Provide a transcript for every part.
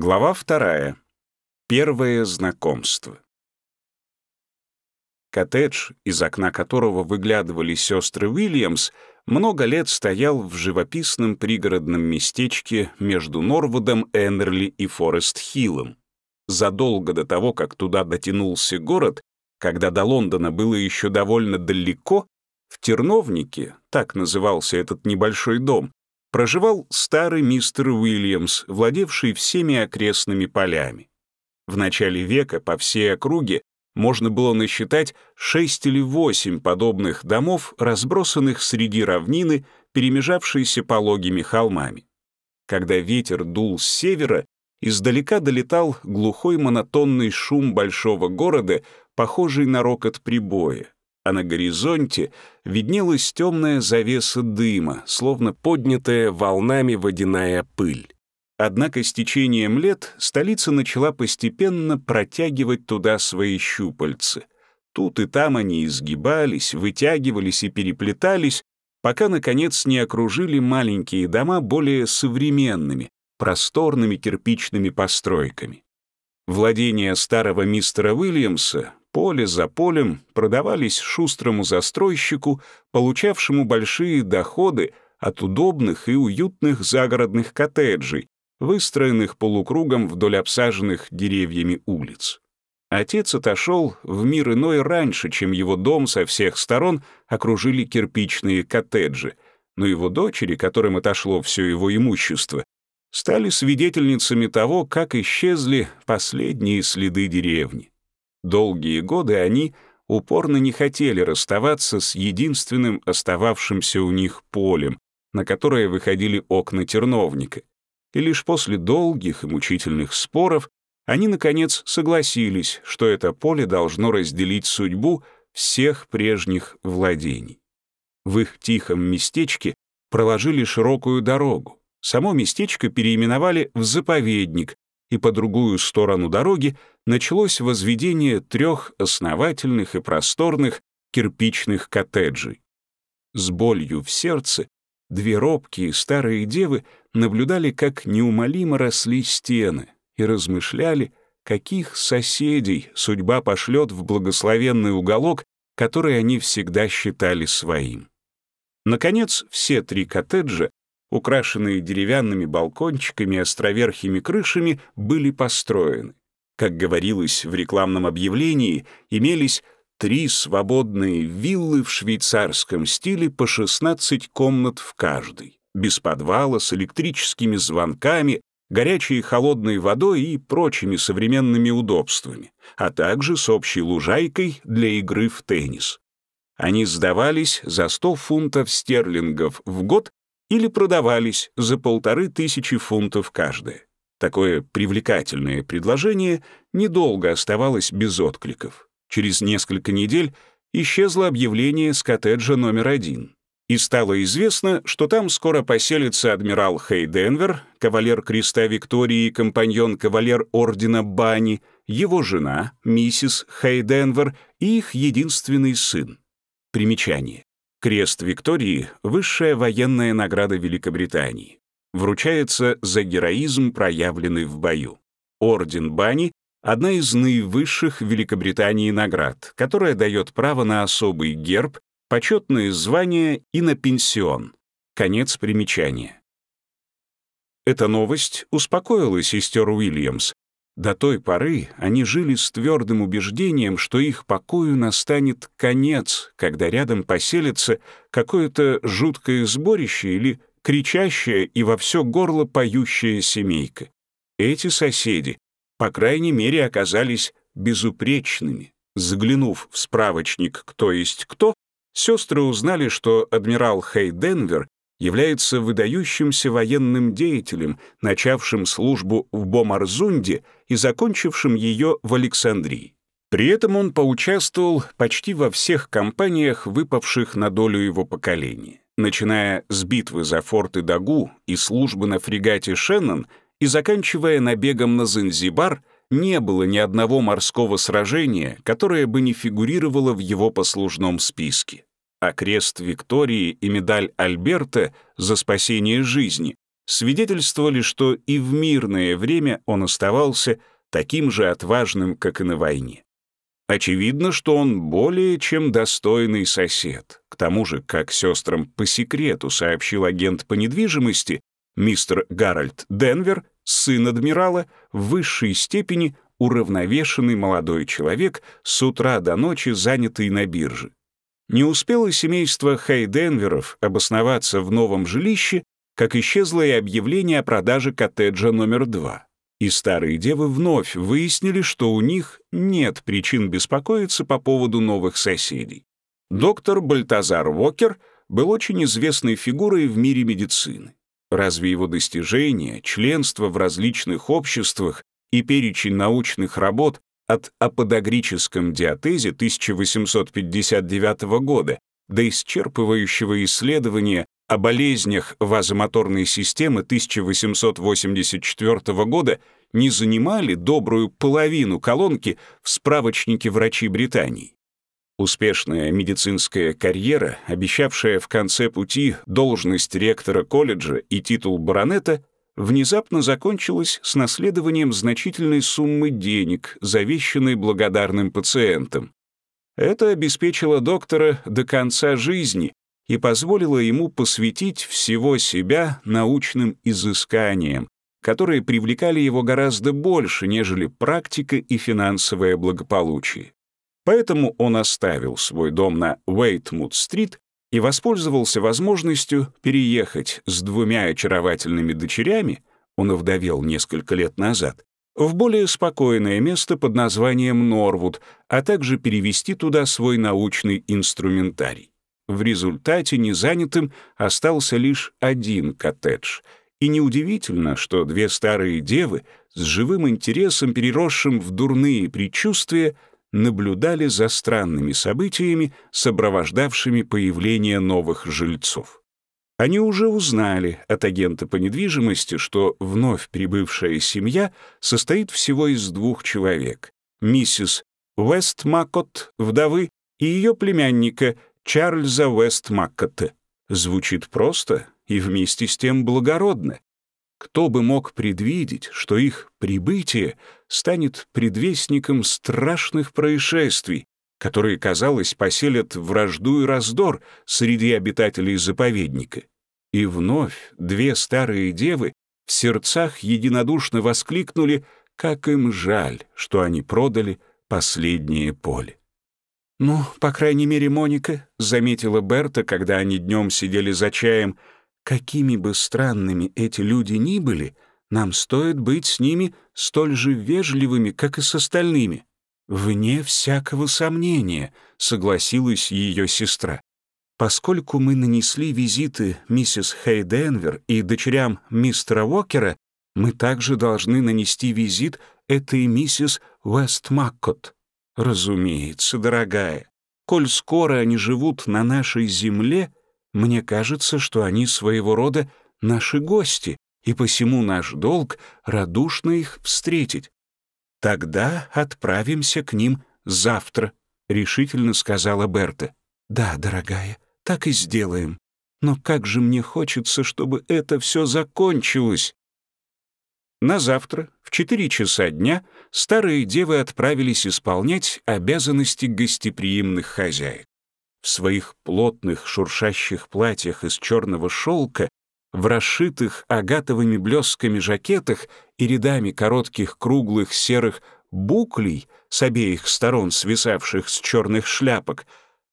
Глава вторая. Первое знакомство. Коттедж, из окна которого выглядывали сестры Уильямс, много лет стоял в живописном пригородном местечке между Норвудом, Эннерли и Форест-Хиллом. Задолго до того, как туда дотянулся город, когда до Лондона было еще довольно далеко, в Терновнике, так назывался этот небольшой дом, проживал старый мистер Уильямс, владевший всеми окрестными полями. В начале века по всей округе можно было насчитать шесть или восемь подобных домов, разбросанных среди равнины, перемежавшиеся пологими холмами. Когда ветер дул с севера, издалека долетал глухой монотонный шум большого города, похожий на рокот прибоя а на горизонте виднелась темная завеса дыма, словно поднятая волнами водяная пыль. Однако с течением лет столица начала постепенно протягивать туда свои щупальцы. Тут и там они изгибались, вытягивались и переплетались, пока, наконец, не окружили маленькие дома более современными, просторными кирпичными постройками. Владения старого мистера Уильямса поле за полем продавались шустрому застройщику, получавшему большие доходы от удобных и уютных загородных коттеджей, выстроенных полукругом вдоль обсаженных деревьями улиц. Отец отошел в мир иной раньше, чем его дом со всех сторон окружили кирпичные коттеджи, но его дочери, которым отошло все его имущество, стали свидетельницами того, как исчезли последние следы деревни. Долгие годы они упорно не хотели расставаться с единственным остававшимся у них полем, на которое выходили окна терновника. И лишь после долгих и мучительных споров они, наконец, согласились, что это поле должно разделить судьбу всех прежних владений. В их тихом местечке проложили широкую дорогу. Само местечко переименовали в заповедник, и по другую сторону дороги началось возведение трех основательных и просторных кирпичных коттеджей. С болью в сердце две робкие старые девы наблюдали, как неумолимо росли стены, и размышляли, каких соседей судьба пошлет в благословенный уголок, который они всегда считали своим. Наконец, все три коттеджа украшенные деревянными балкончиками и островерхими крышами, были построены. Как говорилось в рекламном объявлении, имелись три свободные виллы в швейцарском стиле по 16 комнат в каждой, без подвала, с электрическими звонками, горячей и холодной водой и прочими современными удобствами, а также с общей лужайкой для игры в теннис. Они сдавались за 100 фунтов стерлингов в год или продавались за полторы тысячи фунтов каждое. Такое привлекательное предложение недолго оставалось без откликов. Через несколько недель исчезло объявление с коттеджа номер один. И стало известно, что там скоро поселится адмирал Хей Денвер, кавалер Креста Виктории и компаньон кавалер Ордена Бани, его жена, миссис Хей Денвер и их единственный сын. Примечание. Крест Виктории — высшая военная награда Великобритании. Вручается за героизм, проявленный в бою. Орден Бани — одна из наивысших Великобритании наград, которая дает право на особый герб, почетные звания и на пенсион. Конец примечания. Эта новость успокоила сестер Уильямс, до той поры они жили с твердым убеждением, что их покою настанет конец, когда рядом поселится какое-то жуткое сборище или кричащая и во все горло поющая семейка. Эти соседи, по крайней мере, оказались безупречными. Заглянув в справочник «Кто есть кто», сестры узнали, что адмирал Хей Денвер является выдающимся военным деятелем, начавшим службу в Бомарзунде и закончившим ее в Александрии. При этом он поучаствовал почти во всех кампаниях, выпавших на долю его поколения, начиная с битвы за форты Дагу и службы на фрегате «Шеннон» и заканчивая набегом на Занзибар, не было ни одного морского сражения, которое бы не фигурировало в его послужном списке а крест Виктории и медаль Альберта за спасение жизни свидетельствовали, что и в мирное время он оставался таким же отважным, как и на войне. Очевидно, что он более чем достойный сосед. К тому же, как сестрам по секрету сообщил агент по недвижимости, мистер Гарольд Денвер, сын адмирала, в высшей степени уравновешенный молодой человек, с утра до ночи занятый на бирже. Не успело семейство Хейденверов обосноваться в новом жилище, как исчезло и объявление о продаже коттеджа номер два. И старые девы вновь выяснили, что у них нет причин беспокоиться по поводу новых соседей. Доктор Бальтазар Уокер был очень известной фигурой в мире медицины. Разве его достижения, членство в различных обществах и перечень научных работ от аподагрическом диатезе 1859 года до исчерпывающего исследования о болезнях вазомоторной системы 1884 года не занимали добрую половину колонки в справочнике врачей Британии. Успешная медицинская карьера, обещавшая в конце пути должность ректора колледжа и титул баронета, внезапно закончилась с наследованием значительной суммы денег, завещанной благодарным пациентам. Это обеспечило доктора до конца жизни и позволило ему посвятить всего себя научным изысканиям, которые привлекали его гораздо больше, нежели практика и финансовое благополучие. Поэтому он оставил свой дом на Уэйтмут-стрит и воспользовался возможностью переехать с двумя очаровательными дочерями, он овдовел несколько лет назад, в более спокойное место под названием Норвуд, а также перевести туда свой научный инструментарий. В результате незанятым остался лишь один коттедж. И неудивительно, что две старые девы с живым интересом, переросшим в дурные предчувствия, наблюдали за странными событиями, сопровождавшими появление новых жильцов. Они уже узнали от агента по недвижимости, что вновь прибывшая семья состоит всего из двух человек — миссис Уэстмакот, вдовы, и ее племянника Чарльза Уэстмаккота. Звучит просто и вместе с тем благородно. Кто бы мог предвидеть, что их прибытие станет предвестником страшных происшествий, которые, казалось, поселят вражду и раздор среди обитателей заповедника. И вновь две старые девы в сердцах единодушно воскликнули, как им жаль, что они продали последнее поле. «Ну, по крайней мере, Моника», — заметила Берта, когда они днем сидели за чаем, «какими бы странными эти люди ни были, нам стоит быть с ними столь же вежливыми, как и с остальными». «Вне всякого сомнения», — согласилась ее сестра. «Поскольку мы нанесли визиты миссис Хейденвер и дочерям мистера Уокера, мы также должны нанести визит этой миссис Уэстмаккот». Разумеется, дорогая. Коль скоро они живут на нашей земле, мне кажется, что они своего рода наши гости, и посему наш долг — радушно их встретить. Тогда отправимся к ним завтра, — решительно сказала Берта. Да, дорогая, так и сделаем. Но как же мне хочется, чтобы это все закончилось. На завтра в четыре часа дня старые девы отправились исполнять обязанности гостеприимных хозяек. Своих плотных шуршащих платьях из черного шелка, в расшитых агатовыми блесками жакетах и рядами коротких круглых серых буклей с обеих сторон свисавших с черных шляпок,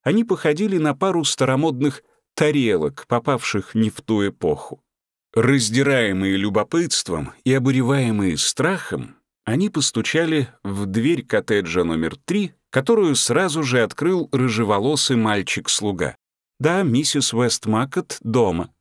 они походили на пару старомодных тарелок, попавших не в ту эпоху. Раздираемые любопытством и обуреваемые страхом, они постучали в дверь коттеджа номер три, которую сразу же открыл рыжеволосый мальчик-слуга. Да, миссис Вестмакет дома.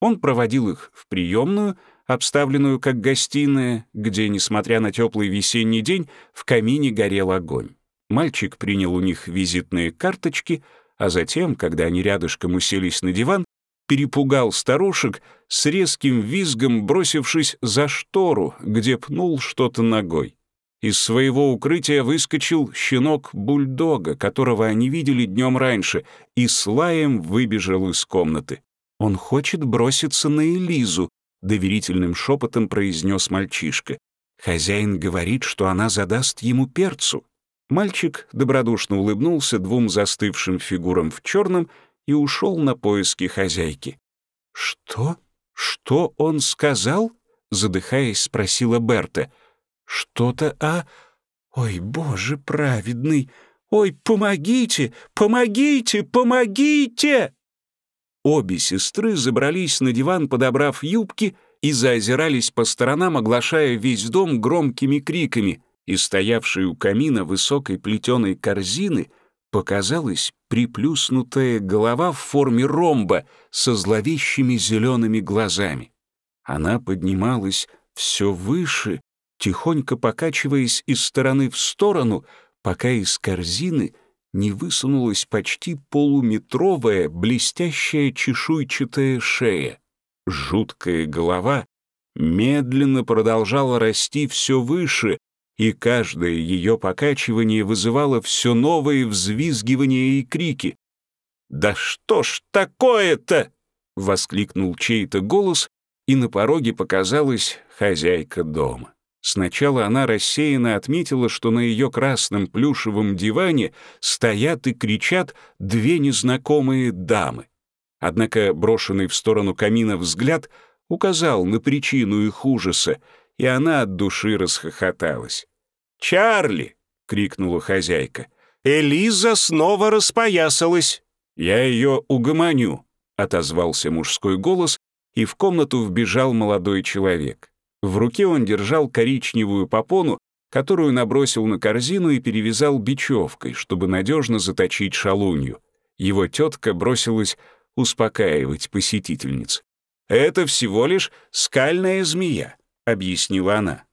Он проводил их в приемную, обставленную как гостиная, где, несмотря на теплый весенний день, в камине горел огонь. Мальчик принял у них визитные карточки, а затем, когда они рядышком уселись на диван, перепугал старушек, с резким визгом бросившись за штору, где пнул что-то ногой. Из своего укрытия выскочил щенок бульдога, которого они видели днем раньше, и с лаем выбежал из комнаты. «Он хочет броситься на Элизу», — доверительным шепотом произнес мальчишка. «Хозяин говорит, что она задаст ему перцу». Мальчик добродушно улыбнулся двум застывшим фигурам в черном и ушел на поиски хозяйки. «Что? Что он сказал?» — задыхаясь, спросила Берта. «Что-то а, Ой, боже праведный! Ой, помогите! Помогите! Помогите!» Обе сестры забрались на диван, подобрав юбки, и заозирались по сторонам, оглашая весь дом громкими криками, и стоявшей у камина высокой плетеной корзины показалась приплюснутая голова в форме ромба со зловещими зелеными глазами. Она поднималась все выше, тихонько покачиваясь из стороны в сторону, пока из корзины не высунулась почти полуметровая блестящая чешуйчатая шея. Жуткая голова медленно продолжала расти все выше, и каждое ее покачивание вызывало все новые взвизгивания и крики. «Да что ж такое-то!» — воскликнул чей-то голос, и на пороге показалась хозяйка дома. Сначала она рассеянно отметила, что на ее красном плюшевом диване стоят и кричат две незнакомые дамы. Однако брошенный в сторону камина взгляд указал на причину их ужаса, и она от души расхохоталась. «Чарли!» — крикнула хозяйка. «Элиза снова распоясалась!» «Я ее угомоню», — отозвался мужской голос, и в комнату вбежал молодой человек. В руке он держал коричневую попону, которую набросил на корзину и перевязал бечевкой, чтобы надежно заточить шалунью. Его тетка бросилась успокаивать посетительниц. «Это всего лишь скальная змея», — объяснила она.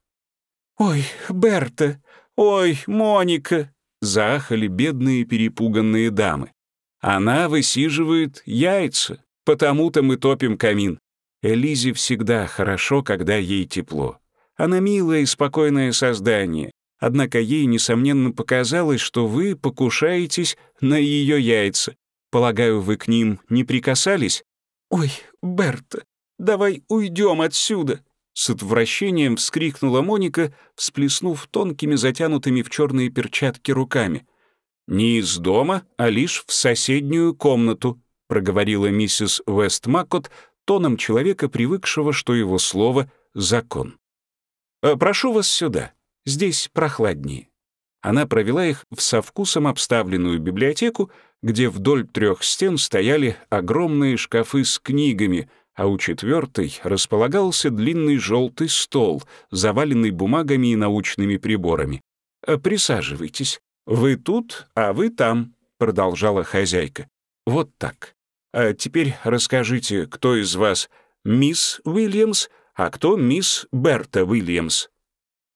«Ой, Берта! Ой, Моника!» — заахали бедные перепуганные дамы. «Она высиживает яйца, потому-то мы топим камин. Элизе всегда хорошо, когда ей тепло. Она милое и спокойное создание, однако ей, несомненно, показалось, что вы покушаетесь на ее яйца. Полагаю, вы к ним не прикасались? «Ой, Берта, давай уйдем отсюда!» С отвращением вскрикнула Моника, всплеснув тонкими, затянутыми в черные перчатки руками. «Не из дома, а лишь в соседнюю комнату», — проговорила миссис Вестмакот, тоном человека, привыкшего, что его слово — закон. «Э, «Прошу вас сюда. Здесь прохладнее». Она провела их в со вкусом обставленную библиотеку, где вдоль трех стен стояли огромные шкафы с книгами, а у четвертой располагался длинный желтый стол, заваленный бумагами и научными приборами. «Э, «Присаживайтесь. Вы тут, а вы там», — продолжала хозяйка. «Вот так. А теперь расскажите, кто из вас мисс Уильямс, а кто мисс Берта Уильямс?»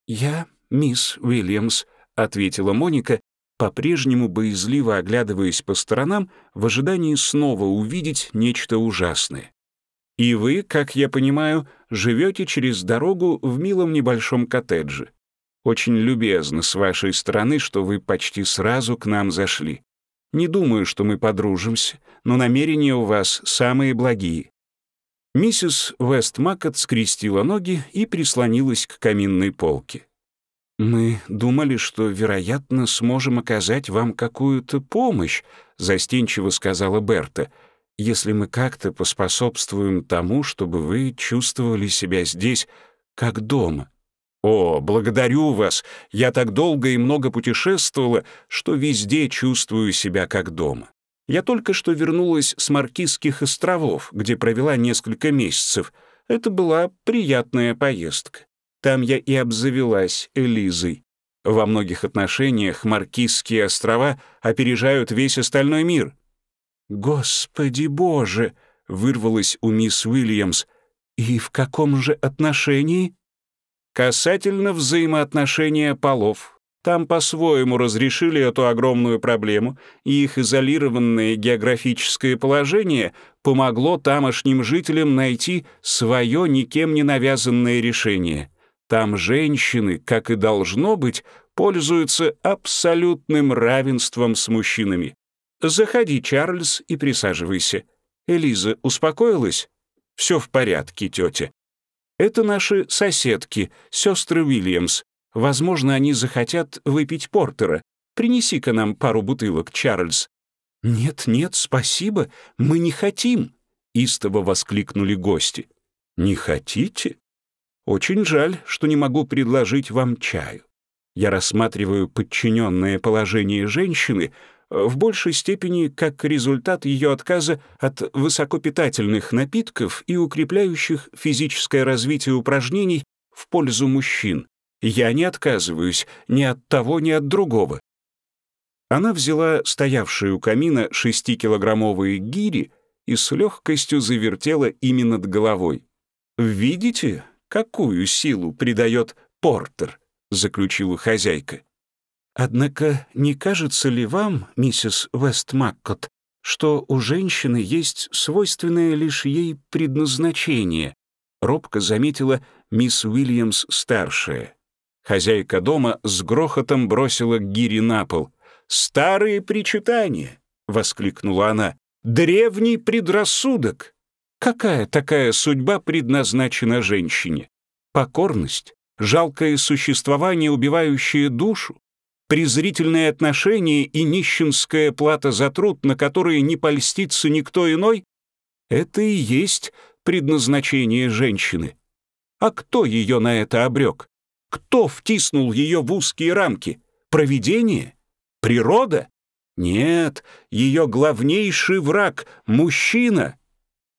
«Я мисс Уильямс», — ответила Моника, по-прежнему боязливо оглядываясь по сторонам в ожидании снова увидеть нечто ужасное. «И вы, как я понимаю, живете через дорогу в милом небольшом коттедже. Очень любезно с вашей стороны, что вы почти сразу к нам зашли. Не думаю, что мы подружимся, но намерения у вас самые благие». Миссис Вестмакот скрестила ноги и прислонилась к каминной полке. «Мы думали, что, вероятно, сможем оказать вам какую-то помощь», — застенчиво сказала Берта, «если мы как-то поспособствуем тому, чтобы вы чувствовали себя здесь как дома». «О, благодарю вас! Я так долго и много путешествовала, что везде чувствую себя как дома. Я только что вернулась с Маркизских островов, где провела несколько месяцев. Это была приятная поездка. Там я и обзавелась Элизой. Во многих отношениях Маркизские острова опережают весь остальной мир». «Господи Боже!» — вырвалось у мисс Уильямс. «И в каком же отношении?» Касательно взаимоотношения полов. Там по-своему разрешили эту огромную проблему, и их изолированное географическое положение помогло тамошним жителям найти свое никем не навязанное решение. Там женщины, как и должно быть, пользуются абсолютным равенством с мужчинами. Заходи, Чарльз, и присаживайся. Элиза успокоилась? Все в порядке, тетя. Это наши соседки, сестры Уильямс. Возможно, они захотят выпить портера. Принеси-ка нам пару бутылок, Чарльз». «Нет, нет, спасибо, мы не хотим», — истово воскликнули гости. «Не хотите? Очень жаль, что не могу предложить вам чаю. Я рассматриваю подчиненное положение женщины в большей степени как результат ее отказа от высокопитательных напитков и укрепляющих физическое развитие упражнений в пользу мужчин. Я не отказываюсь ни от того, ни от другого. Она взяла стоявшие у камина шестикилограммовые гири и с легкостью завертела ими над головой. «Видите, какую силу придает Портер?» — заключила хозяйка. «Однако не кажется ли вам, миссис Вестмаккот, что у женщины есть свойственное лишь ей предназначение?» — робко заметила мисс Уильямс-старшая. Хозяйка дома с грохотом бросила гири на пол. «Старые причитания!» — воскликнула она. «Древний предрассудок! Какая такая судьба предназначена женщине? Покорность, жалкое существование, убивающее душу, презрительное отношение и нищенская плата за труд, на которые не польстится никто иной? Это и есть предназначение женщины. А кто ее на это обрек? Кто втиснул ее в узкие рамки? Провидение? Природа? Нет, ее главнейший враг — мужчина.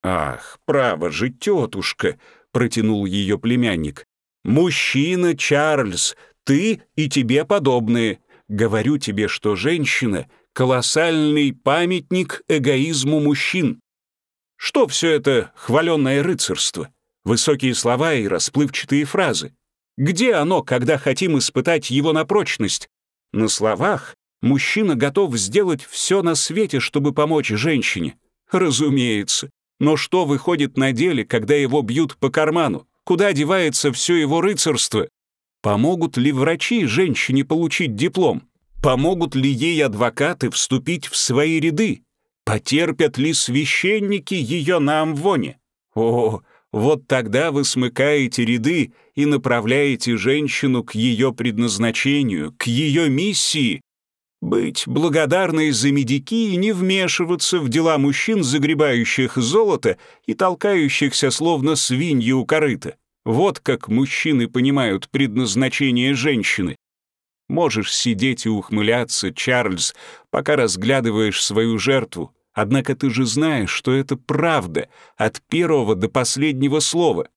«Ах, право же, тетушка!» — протянул ее племянник. «Мужчина, Чарльз, ты и тебе подобные. Говорю тебе, что женщина — колоссальный памятник эгоизму мужчин. Что все это хваленное рыцарство? Высокие слова и расплывчатые фразы. Где оно, когда хотим испытать его на прочность? На словах мужчина готов сделать все на свете, чтобы помочь женщине. Разумеется. Но что выходит на деле, когда его бьют по карману? Куда девается все его рыцарство? Помогут ли врачи женщине получить диплом? Помогут ли ей адвокаты вступить в свои ряды? Потерпят ли священники ее на амвоне? О, вот тогда вы смыкаете ряды и направляете женщину к ее предназначению, к ее миссии. Быть благодарной за медики и не вмешиваться в дела мужчин, загребающих золото и толкающихся словно свиньи у корыта. Вот как мужчины понимают предназначение женщины. Можешь сидеть и ухмыляться, Чарльз, пока разглядываешь свою жертву, Однако ты же знаешь, что это правда, от первого до последнего слова.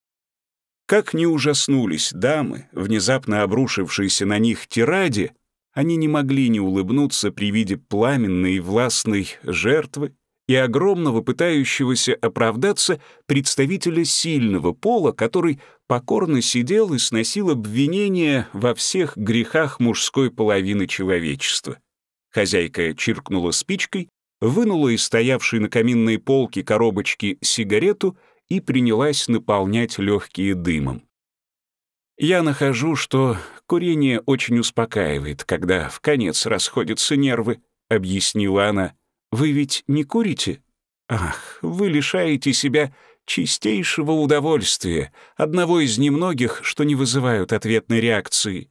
Как не ужаснулись дамы, внезапно обрушившиеся на них тираде, они не могли не улыбнуться при виде пламенной и властной жертвы и огромного пытающегося оправдаться представителя сильного пола, который покорно сидел и сносил обвинения во всех грехах мужской половины человечества. Хозяйка чиркнула спичкой, вынула из стоявшей на каминной полке коробочки сигарету и принялась наполнять легкие дымом. Я нахожу, что курение очень успокаивает, когда в конец расходятся нервы, объяснила она. Вы ведь не курите? Ах, вы лишаете себя чистейшего удовольствия, одного из немногих, что не вызывают ответной реакции.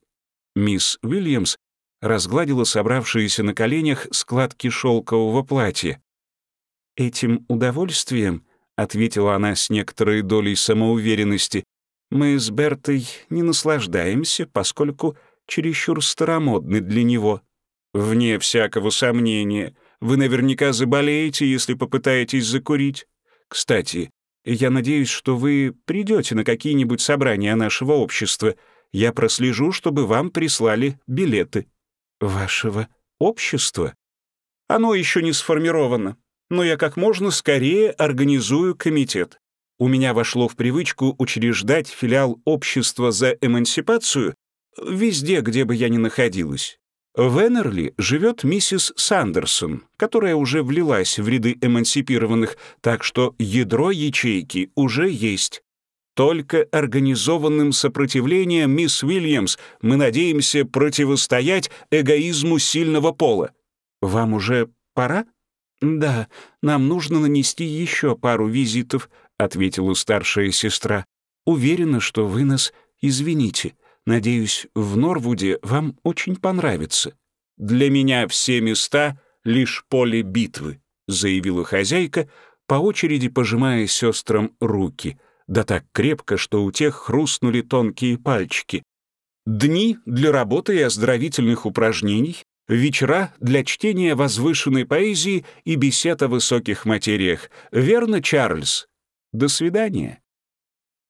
Мисс Уильямс разгладила собравшиеся на коленях складки шелкового платья. «Этим удовольствием», — ответила она с некоторой долей самоуверенности, «мы с Бертой не наслаждаемся, поскольку чересчур старомодны для него. Вне всякого сомнения, вы наверняка заболеете, если попытаетесь закурить. Кстати, я надеюсь, что вы придете на какие-нибудь собрания нашего общества. Я прослежу, чтобы вам прислали билеты». Вашего общества? Оно еще не сформировано, но я как можно скорее организую комитет. У меня вошло в привычку учреждать филиал общества за эмансипацию везде, где бы я ни находилась. В Эннерли живет миссис Сандерсон, которая уже влилась в ряды эмансипированных, так что ядро ячейки уже есть. Только организованным сопротивлением, мисс Уильямс, мы надеемся противостоять эгоизму сильного пола. Вам уже пора? Да, нам нужно нанести еще пару визитов, ответила старшая сестра. Уверена, что вы нас извините. Надеюсь, в Норвуде вам очень понравится. Для меня все места — лишь поле битвы», — заявила хозяйка, по очереди пожимая сестрам руки, да так крепко, что у тех хрустнули тонкие пальчики. Дни для работы и оздоровительных упражнений, вечера для чтения возвышенной поэзии и бесед о высоких материях. Верно, Чарльз? До свидания.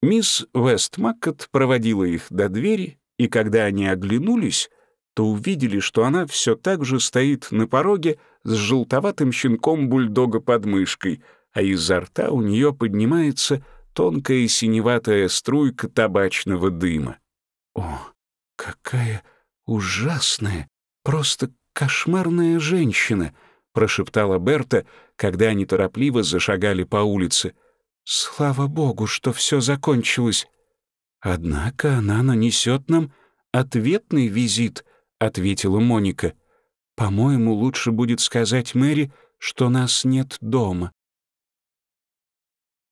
Мисс Вестмаккот проводила их до двери, и когда они оглянулись, то увидели, что она все так же стоит на пороге с желтоватым щенком бульдога под мышкой, а изо рта у нее поднимается тонкая синеватая струйка табачного дыма. «О, какая ужасная, просто кошмарная женщина!» — прошептала Берта, когда они торопливо зашагали по улице. «Слава богу, что все закончилось!» «Однако она нанесет нам ответный визит», — ответила Моника. «По-моему, лучше будет сказать Мэри, что нас нет дома».